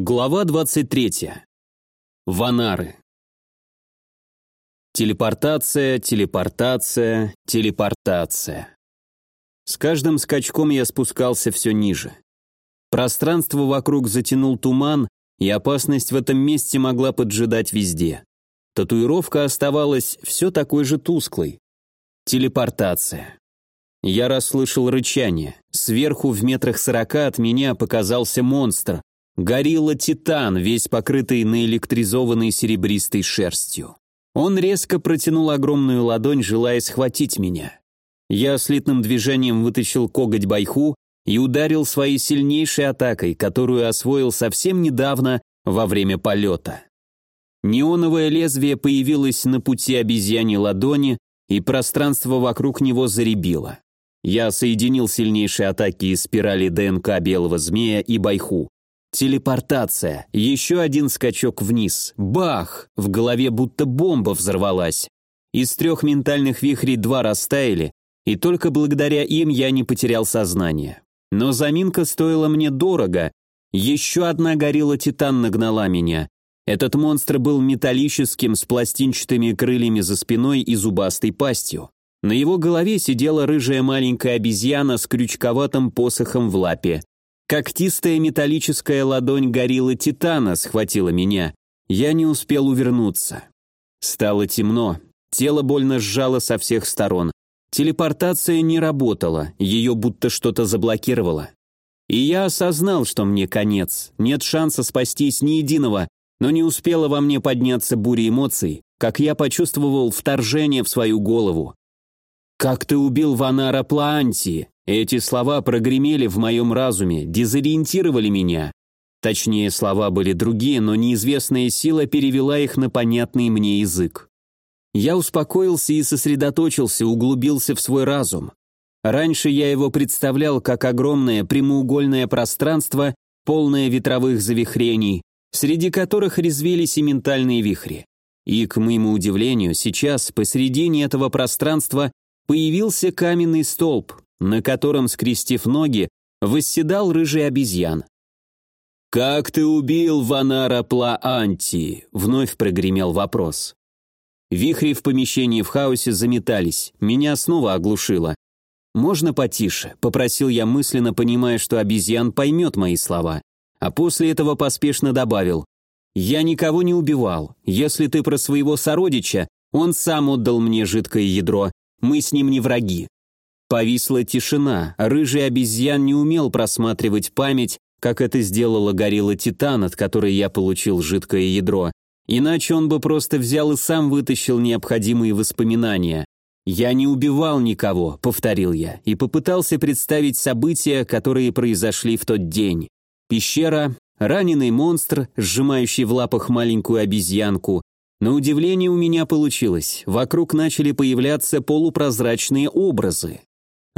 Глава 23. Ванары. Телепортация, телепортация, телепортация. С каждым скачком я спускался все ниже. Пространство вокруг затянул туман, и опасность в этом месте могла поджидать везде. Татуировка оставалась все такой же тусклой. Телепортация. Я расслышал рычание. Сверху в метрах сорока от меня показался монстр. Горилла-титан, весь покрытый наэлектризованной серебристой шерстью. Он резко протянул огромную ладонь, желая схватить меня. Я слитным движением вытащил коготь байху и ударил своей сильнейшей атакой, которую освоил совсем недавно во время полета. Неоновое лезвие появилось на пути обезьяньей ладони, и пространство вокруг него заребило. Я соединил сильнейшие атаки из спирали ДНК белого змея и байху. Телепортация, еще один скачок вниз. Бах! В голове будто бомба взорвалась. Из трех ментальных вихрей два растаяли, и только благодаря им я не потерял сознание. Но заминка стоила мне дорого. Еще одна горилла Титан нагнала меня. Этот монстр был металлическим, с пластинчатыми крыльями за спиной и зубастой пастью. На его голове сидела рыжая маленькая обезьяна с крючковатым посохом в лапе. Когтистая металлическая ладонь гориллы Титана схватила меня. Я не успел увернуться. Стало темно. Тело больно сжало со всех сторон. Телепортация не работала, ее будто что-то заблокировало. И я осознал, что мне конец, нет шанса спастись ни единого, но не успела во мне подняться буря эмоций, как я почувствовал вторжение в свою голову. «Как ты убил Ванара Плаанти?» Эти слова прогремели в моем разуме, дезориентировали меня. Точнее, слова были другие, но неизвестная сила перевела их на понятный мне язык. Я успокоился и сосредоточился, углубился в свой разум. Раньше я его представлял как огромное прямоугольное пространство, полное ветровых завихрений, среди которых резвились и ментальные вихри. И, к моему удивлению, сейчас посредине этого пространства появился каменный столб, на котором, скрестив ноги, восседал рыжий обезьян. «Как ты убил Ванара Плаанти?» — вновь прогремел вопрос. Вихри в помещении в хаосе заметались, меня снова оглушило. «Можно потише?» — попросил я мысленно, понимая, что обезьян поймет мои слова. А после этого поспешно добавил. «Я никого не убивал. Если ты про своего сородича, он сам отдал мне жидкое ядро, мы с ним не враги. Повисла тишина, рыжий обезьян не умел просматривать память, как это сделала горилла Титан, от которой я получил жидкое ядро. Иначе он бы просто взял и сам вытащил необходимые воспоминания. «Я не убивал никого», — повторил я, и попытался представить события, которые произошли в тот день. Пещера, раненый монстр, сжимающий в лапах маленькую обезьянку, на удивление у меня получилось. Вокруг начали появляться полупрозрачные образы.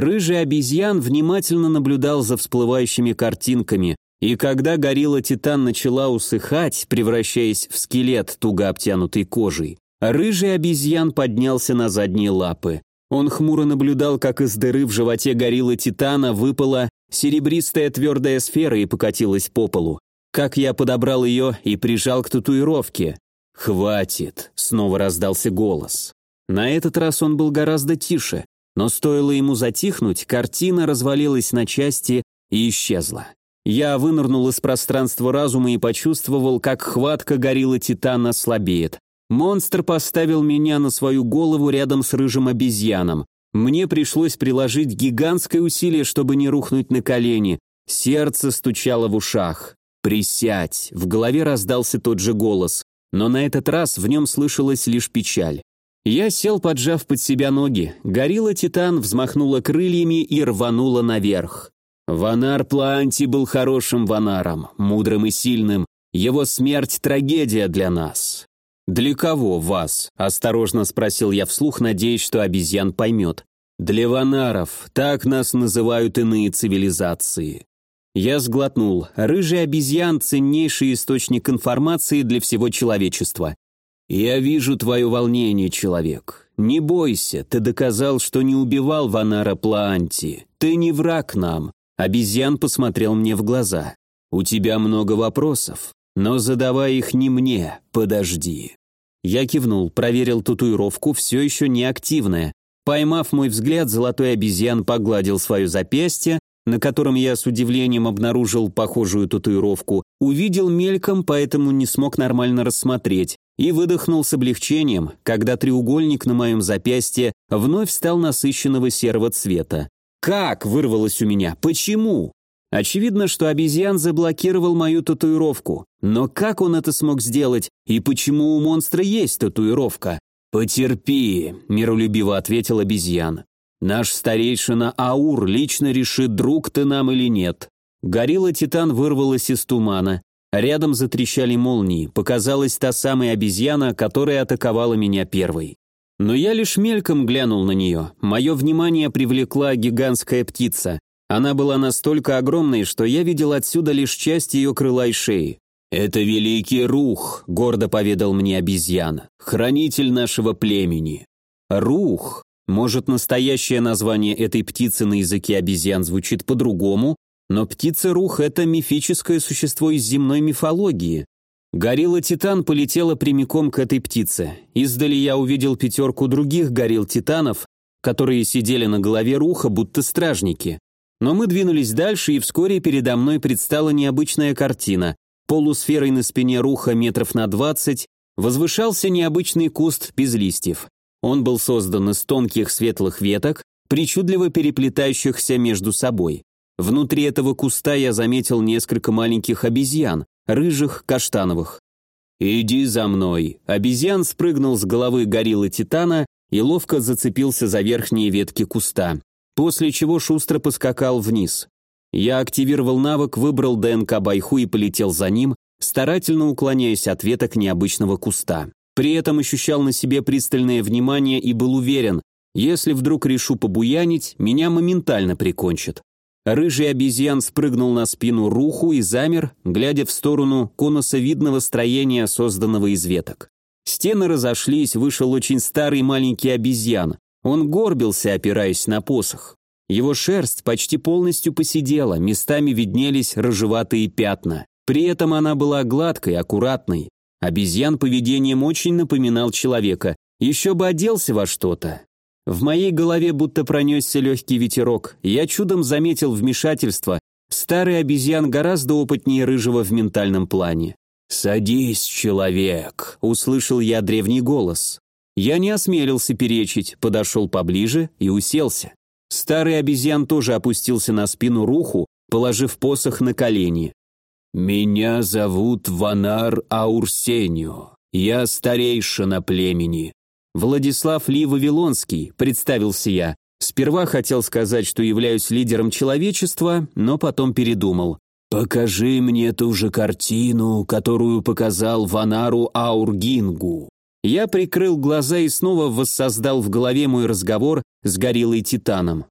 Рыжий обезьян внимательно наблюдал за всплывающими картинками, и когда горилла Титан начала усыхать, превращаясь в скелет, туго обтянутый кожей, рыжий обезьян поднялся на задние лапы. Он хмуро наблюдал, как из дыры в животе гориллы Титана выпала серебристая твердая сфера и покатилась по полу. Как я подобрал ее и прижал к татуировке. «Хватит!» — снова раздался голос. На этот раз он был гораздо тише, но стоило ему затихнуть, картина развалилась на части и исчезла. Я вынырнул из пространства разума и почувствовал, как хватка горилла Титана слабеет. Монстр поставил меня на свою голову рядом с рыжим обезьяном. Мне пришлось приложить гигантское усилие, чтобы не рухнуть на колени. Сердце стучало в ушах. «Присядь!» В голове раздался тот же голос но на этот раз в нем слышалась лишь печаль. Я сел, поджав под себя ноги. Горилла Титан взмахнула крыльями и рванула наверх. Ванар Планти был хорошим ванаром, мудрым и сильным. Его смерть – трагедия для нас. «Для кого вас?» – осторожно спросил я вслух, надеясь, что обезьян поймет. «Для ванаров, так нас называют иные цивилизации. Я сглотнул. Рыжий обезьян – ценнейший источник информации для всего человечества. Я вижу твое волнение, человек. Не бойся, ты доказал, что не убивал Ванара Плаанти. Ты не враг нам. Обезьян посмотрел мне в глаза. «У тебя много вопросов, но задавай их не мне, подожди». Я кивнул, проверил татуировку, все еще неактивная. Поймав мой взгляд, золотой обезьян погладил свое запястье, на котором я с удивлением обнаружил похожую татуировку, увидел мельком, поэтому не смог нормально рассмотреть, и выдохнул с облегчением, когда треугольник на моем запястье вновь стал насыщенного серого цвета. «Как?» – вырвалось у меня. «Почему?» Очевидно, что обезьян заблокировал мою татуировку. Но как он это смог сделать и почему у монстра есть татуировка? «Потерпи», – миролюбиво ответил обезьян. «Наш старейшина Аур лично решит, друг ты нам или нет». Горилла-титан вырвалась из тумана. Рядом затрещали молнии. Показалась та самая обезьяна, которая атаковала меня первой. Но я лишь мельком глянул на нее. Мое внимание привлекла гигантская птица. Она была настолько огромной, что я видел отсюда лишь часть ее крыла и шеи. «Это великий рух», — гордо поведал мне обезьяна, — «хранитель нашего племени». Рух. Может, настоящее название этой птицы на языке обезьян звучит по-другому, но птица-рух — это мифическое существо из земной мифологии. Горилла-титан полетела прямиком к этой птице. Издали я увидел пятерку других горилл-титанов, которые сидели на голове руха, будто стражники. Но мы двинулись дальше, и вскоре передо мной предстала необычная картина. Полусферой на спине руха метров на двадцать возвышался необычный куст без листьев. Он был создан из тонких светлых веток, причудливо переплетающихся между собой. Внутри этого куста я заметил несколько маленьких обезьян, рыжих, каштановых. «Иди за мной!» Обезьян спрыгнул с головы гориллы Титана и ловко зацепился за верхние ветки куста после чего шустро поскакал вниз. Я активировал навык, выбрал ДНК Байху и полетел за ним, старательно уклоняясь от веток необычного куста. При этом ощущал на себе пристальное внимание и был уверен, если вдруг решу побуянить, меня моментально прикончат. Рыжий обезьян спрыгнул на спину руху и замер, глядя в сторону конусовидного строения, созданного из веток. Стены разошлись, вышел очень старый маленький обезьян. Он горбился, опираясь на посох. Его шерсть почти полностью посидела, местами виднелись рыжеватые пятна. При этом она была гладкой, аккуратной. Обезьян поведением очень напоминал человека. Еще бы оделся во что-то. В моей голове будто пронесся легкий ветерок. Я чудом заметил вмешательство. Старый обезьян гораздо опытнее рыжего в ментальном плане. «Садись, человек», — услышал я древний голос. Я не осмелился перечить, подошел поближе и уселся. Старый обезьян тоже опустился на спину руху, положив посох на колени. «Меня зовут Ванар Аурсенио. Я старейшина племени». «Владислав Ли Вавилонский», — представился я. Сперва хотел сказать, что являюсь лидером человечества, но потом передумал. «Покажи мне ту же картину, которую показал Ванару Аургингу», я прикрыл глаза и снова воссоздал в голове мой разговор с гориллой Титаном.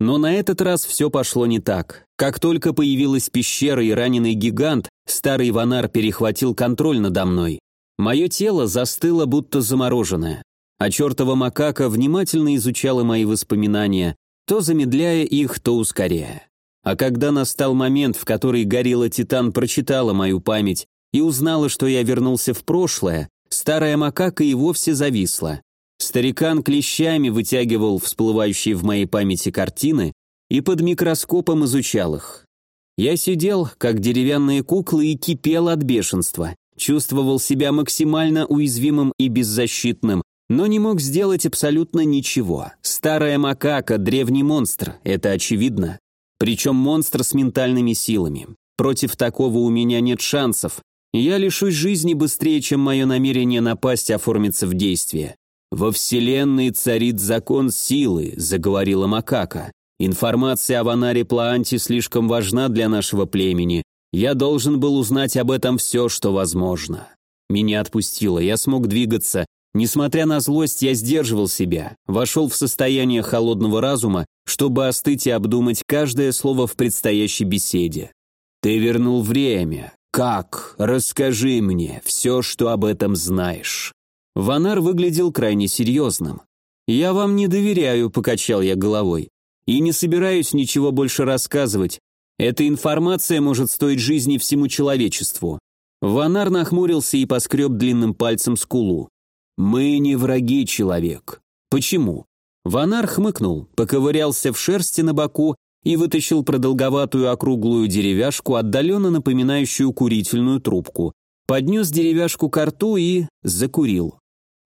Но на этот раз все пошло не так. Как только появилась пещера и раненый гигант, старый Ванар перехватил контроль надо мной. Мое тело застыло, будто замороженное. А чертова макака внимательно изучала мои воспоминания, то замедляя их, то ускоряя. А когда настал момент, в который горилла Титан прочитала мою память и узнала, что я вернулся в прошлое, Старая макака и вовсе зависла. Старикан клещами вытягивал всплывающие в моей памяти картины и под микроскопом изучал их. Я сидел, как деревянные куклы, и кипел от бешенства. Чувствовал себя максимально уязвимым и беззащитным, но не мог сделать абсолютно ничего. Старая макака – древний монстр, это очевидно. Причем монстр с ментальными силами. Против такого у меня нет шансов, я лишусь жизни быстрее, чем мое намерение напасть оформится в действие. «Во Вселенной царит закон силы», — заговорила Макака. «Информация о Ванаре Плаанте слишком важна для нашего племени. Я должен был узнать об этом все, что возможно». Меня отпустило, я смог двигаться. Несмотря на злость, я сдерживал себя, вошел в состояние холодного разума, чтобы остыть и обдумать каждое слово в предстоящей беседе. «Ты вернул время. «Как? Расскажи мне все, что об этом знаешь». Ванар выглядел крайне серьезным. «Я вам не доверяю», — покачал я головой. «И не собираюсь ничего больше рассказывать. Эта информация может стоить жизни всему человечеству. Ванар нахмурился и поскреб длинным пальцем скулу. «Мы не враги, человек. Почему?» Ванар хмыкнул, поковырялся в шерсти на боку и вытащил продолговатую округлую деревяшку, отдаленно напоминающую курительную трубку. Поднес деревяшку к рту и закурил.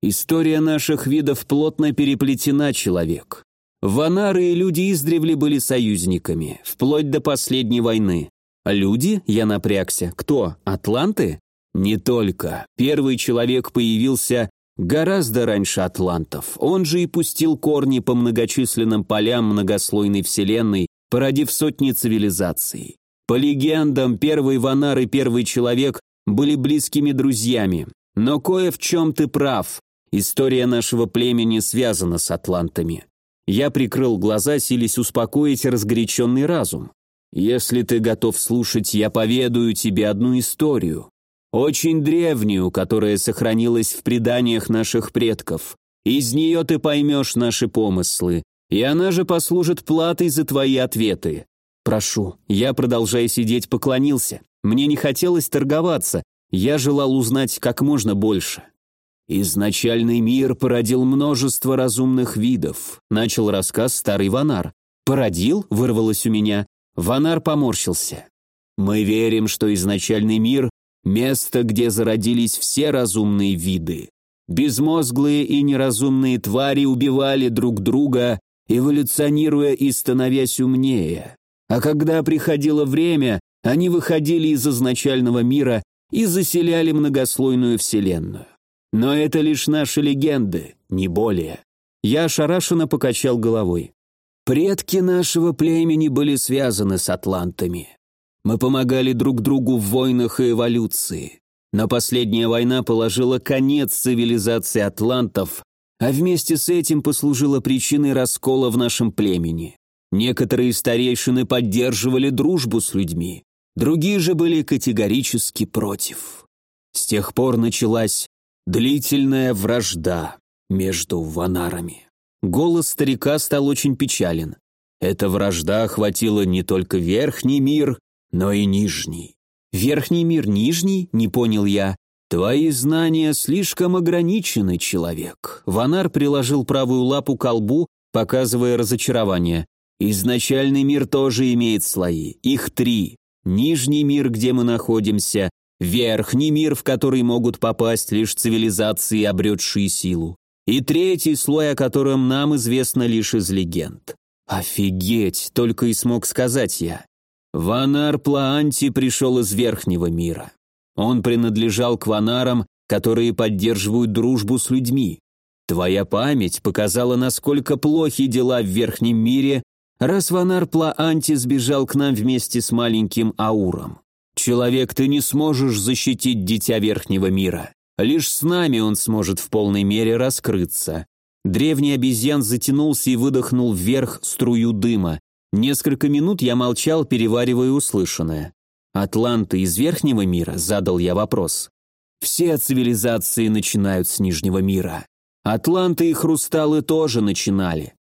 История наших видов плотно переплетена, человек. Ванары и люди издревле были союзниками, вплоть до последней войны. Люди? Я напрягся. Кто? Атланты? Не только. Первый человек появился гораздо раньше атлантов. Он же и пустил корни по многочисленным полям многослойной вселенной, породив сотни цивилизаций. По легендам, первый ванар и первый человек были близкими друзьями. Но кое в чем ты прав. История нашего племени связана с атлантами. Я прикрыл глаза, силясь успокоить разгоряченный разум. Если ты готов слушать, я поведаю тебе одну историю. Очень древнюю, которая сохранилась в преданиях наших предков. Из нее ты поймешь наши помыслы, и она же послужит платой за твои ответы. Прошу, я, продолжая сидеть, поклонился. Мне не хотелось торговаться, я желал узнать как можно больше. «Изначальный мир породил множество разумных видов», — начал рассказ старый Ванар. «Породил?» — вырвалось у меня. Ванар поморщился. «Мы верим, что изначальный мир — место, где зародились все разумные виды. Безмозглые и неразумные твари убивали друг друга, эволюционируя и становясь умнее. А когда приходило время, они выходили из изначального мира и заселяли многослойную вселенную. Но это лишь наши легенды, не более. Я ошарашенно покачал головой. Предки нашего племени были связаны с атлантами. Мы помогали друг другу в войнах и эволюции. Но последняя война положила конец цивилизации атлантов, а вместе с этим послужила причиной раскола в нашем племени. Некоторые старейшины поддерживали дружбу с людьми, другие же были категорически против. С тех пор началась длительная вражда между ванарами. Голос старика стал очень печален. Эта вражда охватила не только верхний мир, но и нижний. Верхний мир, нижний, не понял я. Твои знания слишком ограничены, человек. Ванар приложил правую лапу к колбу, показывая разочарование. Изначальный мир тоже имеет слои. Их три. Нижний мир, где мы находимся, верхний мир, в который могут попасть лишь цивилизации, обретшие силу, и третий слой, о котором нам известно лишь из легенд. «Офигеть!» — только и смог сказать я. Ванар Плаанти пришел из верхнего мира. Он принадлежал к ванарам, которые поддерживают дружбу с людьми. Твоя память показала, насколько плохи дела в верхнем мире, раз ванар Плаанти сбежал к нам вместе с маленьким Ауром. Человек, ты не сможешь защитить дитя верхнего мира. Лишь с нами он сможет в полной мере раскрыться. Древний обезьян затянулся и выдохнул вверх струю дыма. Несколько минут я молчал, переваривая услышанное. «Атланты из верхнего мира?» – задал я вопрос. «Все цивилизации начинают с нижнего мира. Атланты и хрусталы тоже начинали.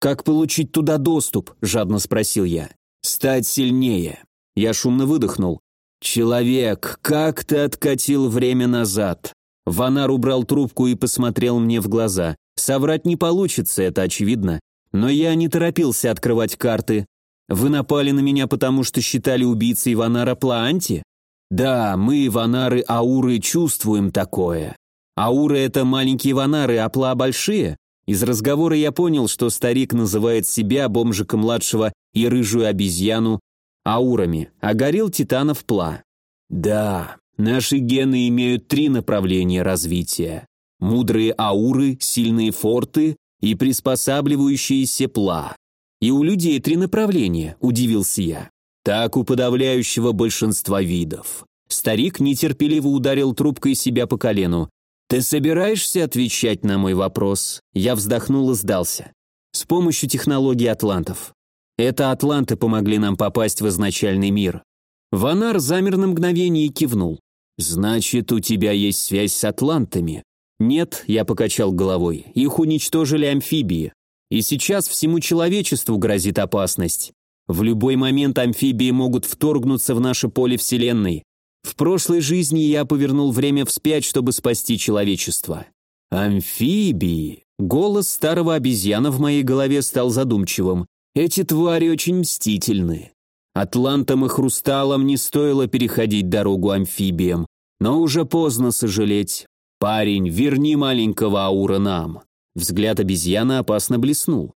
Как получить туда доступ?» – жадно спросил я. «Стать сильнее». Я шумно выдохнул. «Человек, как ты откатил время назад?» Ванар убрал трубку и посмотрел мне в глаза. Соврать не получится, это очевидно. Но я не торопился открывать карты. Вы напали на меня, потому что считали убийцей Ванара Плаанти? Да, мы, Ванары Ауры, чувствуем такое. Ауры — это маленькие Ванары, а Пла — большие. Из разговора я понял, что старик называет себя, бомжика младшего, и рыжую обезьяну аурами, а горел Титанов Пла. Да, наши гены имеют три направления развития. Мудрые ауры, сильные форты и приспосабливающиеся Пла. И у людей три направления, удивился я. Так у подавляющего большинства видов. Старик нетерпеливо ударил трубкой себя по колену. «Ты собираешься отвечать на мой вопрос?» Я вздохнул и сдался. С помощью технологий атлантов. Это атланты помогли нам попасть в изначальный мир. Ванар замер на мгновение и кивнул. «Значит, у тебя есть связь с атлантами?» «Нет», — я покачал головой, — «их уничтожили амфибии. И сейчас всему человечеству грозит опасность. В любой момент амфибии могут вторгнуться в наше поле Вселенной. В прошлой жизни я повернул время вспять, чтобы спасти человечество. Амфибии. Голос старого обезьяна в моей голове стал задумчивым. Эти твари очень мстительны. Атлантам и хрусталам не стоило переходить дорогу амфибиям, но уже поздно сожалеть. Парень, верни маленького Аура нам. Взгляд обезьяны опасно блеснул.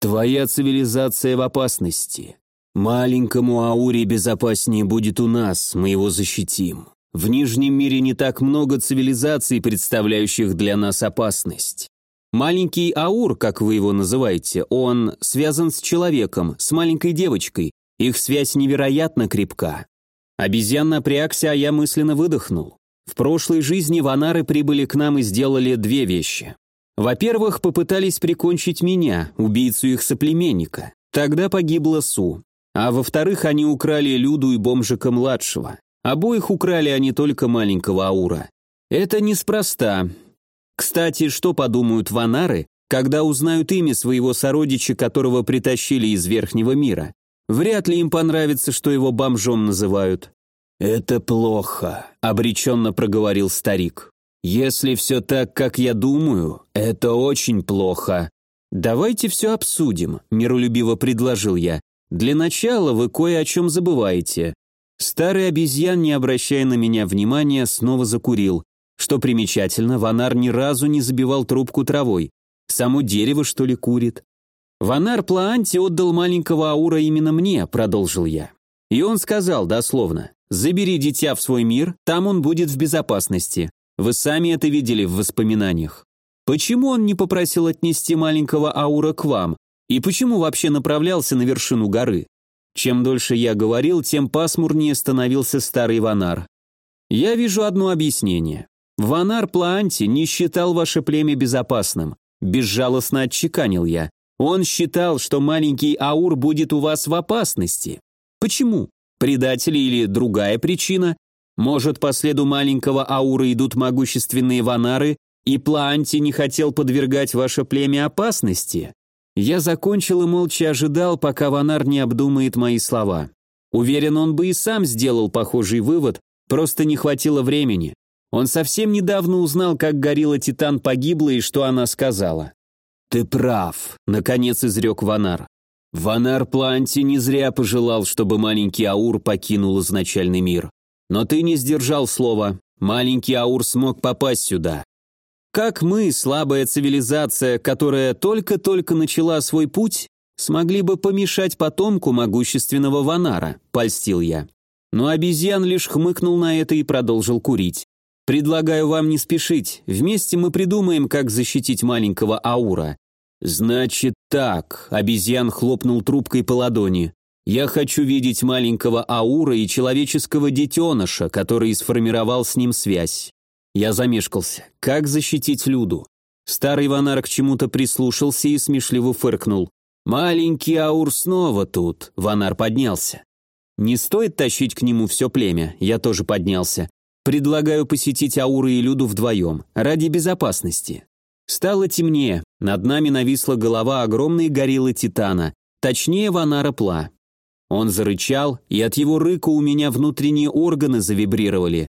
Твоя цивилизация в опасности. Маленькому Ауре безопаснее будет у нас, мы его защитим. В Нижнем мире не так много цивилизаций, представляющих для нас опасность. Маленький Аур, как вы его называете, он связан с человеком, с маленькой девочкой. Их связь невероятно крепка. Обезьян напрягся, а я мысленно выдохнул. В прошлой жизни ванары прибыли к нам и сделали две вещи. Во-первых, попытались прикончить меня, убийцу их соплеменника. Тогда погибла Су. А во-вторых, они украли Люду и бомжика-младшего. Обоих украли, не только маленького Аура. Это неспроста. Кстати, что подумают ванары, когда узнают имя своего сородича, которого притащили из Верхнего мира? Вряд ли им понравится, что его бомжом называют. «Это плохо», — обреченно проговорил старик. «Если все так, как я думаю, это очень плохо. Давайте все обсудим», — миролюбиво предложил я. «Для начала вы кое о чем забываете. Старый обезьян, не обращая на меня внимания, снова закурил. Что примечательно, Ванар ни разу не забивал трубку травой. Само дерево, что ли, курит? Ванар Плаанти отдал маленького Аура именно мне, продолжил я. И он сказал дословно, забери дитя в свой мир, там он будет в безопасности. Вы сами это видели в воспоминаниях. Почему он не попросил отнести маленького Аура к вам? И почему вообще направлялся на вершину горы? Чем дольше я говорил, тем пасмурнее становился старый Ванар. Я вижу одно объяснение. Ванар Плаанти не считал ваше племя безопасным. Безжалостно отчеканил я. Он считал, что маленький Аур будет у вас в опасности. Почему? Предатели или другая причина? Может, по следу маленького Аура идут могущественные Ванары, и Плаанти не хотел подвергать ваше племя опасности? Я закончил и молча ожидал, пока Ванар не обдумает мои слова. Уверен, он бы и сам сделал похожий вывод, просто не хватило времени. Он совсем недавно узнал, как горилла Титан погибла и что она сказала. «Ты прав», — наконец изрек Ванар. Ванар Планти не зря пожелал, чтобы маленький Аур покинул изначальный мир. Но ты не сдержал слова. Маленький Аур смог попасть сюда. Как мы, слабая цивилизация, которая только-только начала свой путь, смогли бы помешать потомку могущественного Ванара, польстил я. Но обезьян лишь хмыкнул на это и продолжил курить. Предлагаю вам не спешить, вместе мы придумаем, как защитить маленького Аура. Значит так, обезьян хлопнул трубкой по ладони. Я хочу видеть маленького Аура и человеческого детеныша, который сформировал с ним связь. Я замешкался. Как защитить Люду? Старый Ванар к чему-то прислушался и смешливо фыркнул. «Маленький Аур снова тут», — Ванар поднялся. «Не стоит тащить к нему все племя», — я тоже поднялся. «Предлагаю посетить Ауры и Люду вдвоем, ради безопасности». Стало темнее, над нами нависла голова огромной гориллы Титана, точнее Ванара Пла. Он зарычал, и от его рыка у меня внутренние органы завибрировали.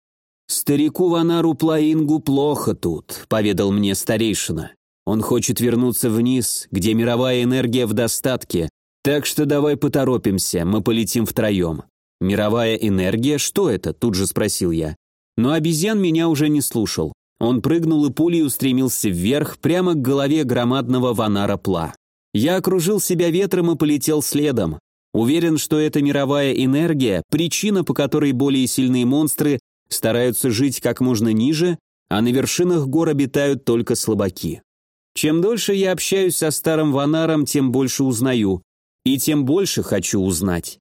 «Старику Ванару Плаингу плохо тут», — поведал мне старейшина. «Он хочет вернуться вниз, где мировая энергия в достатке, так что давай поторопимся, мы полетим втроем». «Мировая энергия? Что это?» — тут же спросил я. Но обезьян меня уже не слушал. Он прыгнул и пулей устремился вверх, прямо к голове громадного Ванара Пла. Я окружил себя ветром и полетел следом. Уверен, что эта мировая энергия – причина, по которой более сильные монстры стараются жить как можно ниже, а на вершинах гор обитают только слабаки. Чем дольше я общаюсь со старым Ванаром, тем больше узнаю, и тем больше хочу узнать.